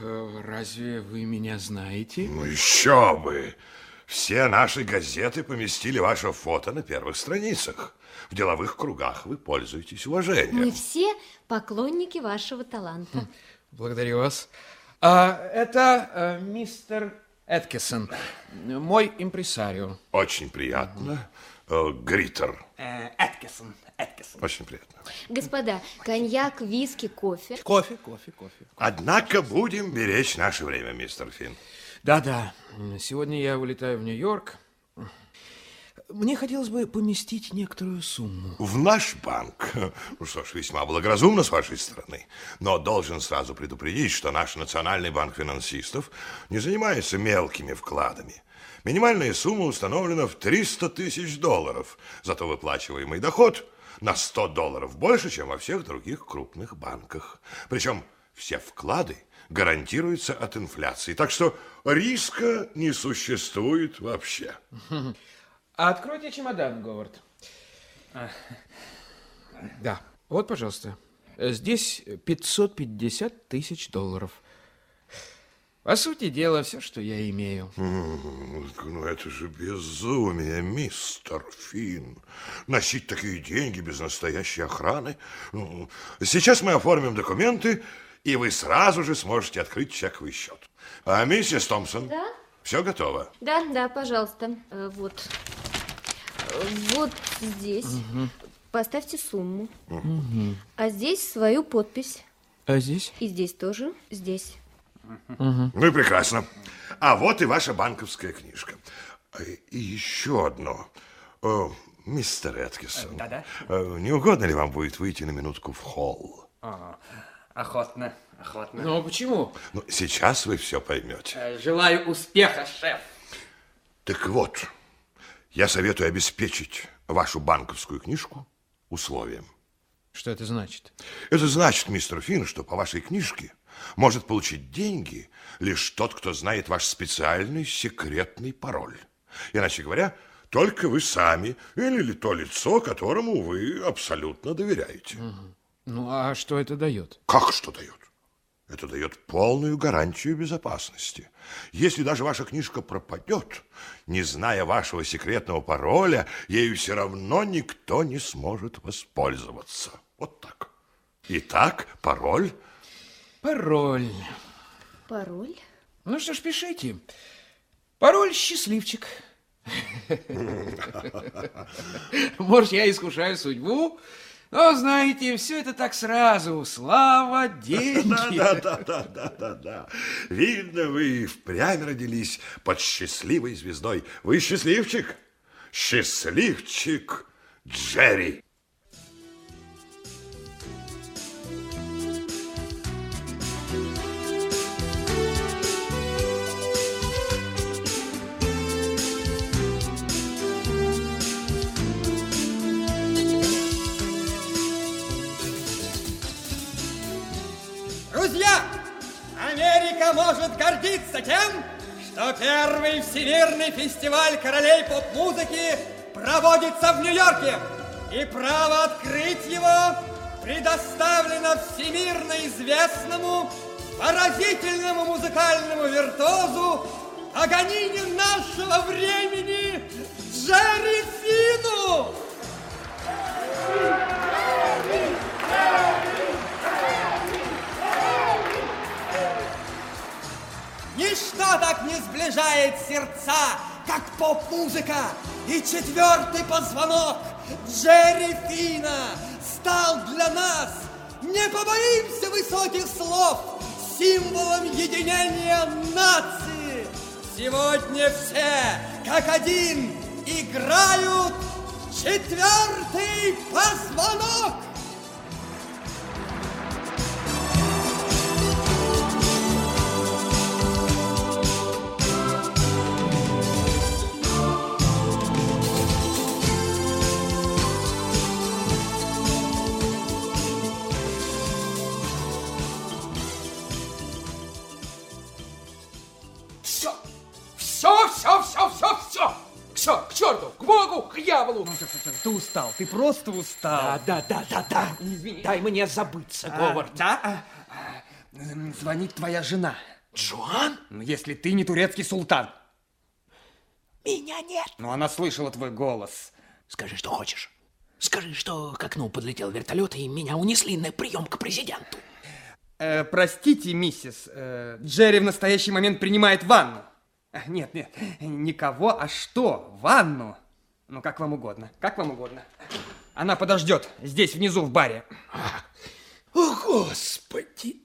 Э, разве вы меня знаете? Ну еще бы! Все наши газеты поместили ваше фото на первых страницах. В деловых кругах вы пользуетесь уважением. Мы все поклонники вашего таланта. Благодарю вас. А, это а, мистер Эткисон, мой импресарио. Очень приятно. Э, Гриттер. Э, Эткисон, Эткисон. Очень приятно. Господа, коньяк, виски, кофе. Кофе, кофе, кофе. Однако будем беречь наше время, мистер Финн. Да-да, сегодня я улетаю в Нью-Йорк. Мне хотелось бы поместить некоторую сумму. В наш банк. Ну что ж, весьма благоразумно с вашей стороны. Но должен сразу предупредить, что наш Национальный банк финансистов не занимается мелкими вкладами. Минимальная сумма установлена в 300 тысяч долларов. Зато выплачиваемый доход на 100 долларов больше, чем во всех других крупных банках. Причем все вклады гарантируются от инфляции. Так что риска не существует вообще. Откройте чемодан, Говард. Да, вот, пожалуйста. Здесь 550 тысяч долларов. По сути дела, все, что я имею. Ну, это же безумие, мистер Финн. Носить такие деньги без настоящей охраны. Ну, сейчас мы оформим документы, и вы сразу же сможете открыть чековый счет. А миссис Томпсон? Да? Все готово? Да, да, пожалуйста. Э, Вот. Вот здесь. Поставьте сумму. А здесь свою подпись. А здесь? И здесь тоже. Здесь. Ну и прекрасно. А вот и ваша банковская книжка. И еще одно. О, мистер Эткисон, Да-да. э, не угодно ли вам будет выйти на минутку в холл? А, Охотно, охотно. Ну, почему? Ну, сейчас вы все поймете. Э, Желаю успеха, шеф. Так вот, я советую обеспечить вашу банковскую книжку условием. Что это значит? Это значит, мистер Финн, что по вашей книжке может получить деньги лишь тот, кто знает ваш специальный секретный пароль. Иначе говоря, только вы сами или то лицо, которому вы абсолютно доверяете. Ну, а что это дает? Как что дает? Это дает полную гарантию безопасности. Если даже ваша книжка пропадет, не зная вашего секретного пароля, ею все равно никто не сможет воспользоваться. Вот так. Итак, пароль Пароль. Пароль? Ну что ж, пишите. Пароль счастливчик. Может, я искушаю судьбу, но, знаете, все это так сразу. Слава, деньги. Да, да, да, да, да, да. Видно, вы впрямь родились под счастливой звездой. Вы счастливчик? Счастливчик Джерри. Друзья, Америка может гордиться тем, что первый всемирный фестиваль королей поп-музыки проводится в Нью-Йорке. И право открыть его предоставлено всемирно известному, поразительному музыкальному виртуозу, огонине нашего времени Джерри Фину. Сближает сердца, как поп-музыка. И четвертый позвонок Джерри Фина стал для нас, не побоимся высоких слов, символом единения нации. Сегодня все, как один, играют четвертый позвонок. Дьяволу. Ты устал, ты просто устал. Да, да, да, да, да. Дай мне забыться, Говард. Да? А, М, Звонит твоя жена. Джоан? Ну, Если ты не турецкий султан. Меня нет. Но она слышала твой голос. Скажи, что хочешь. Скажи, что к окну подлетел вертолет, и меня унесли на прием к президенту. Э, простите, миссис, э, Джерри в настоящий момент принимает ванну. Нет, нет, никого, а что? Ванну? Ну, как вам угодно, как вам угодно. Она подождет здесь, внизу, в баре. О, Господи!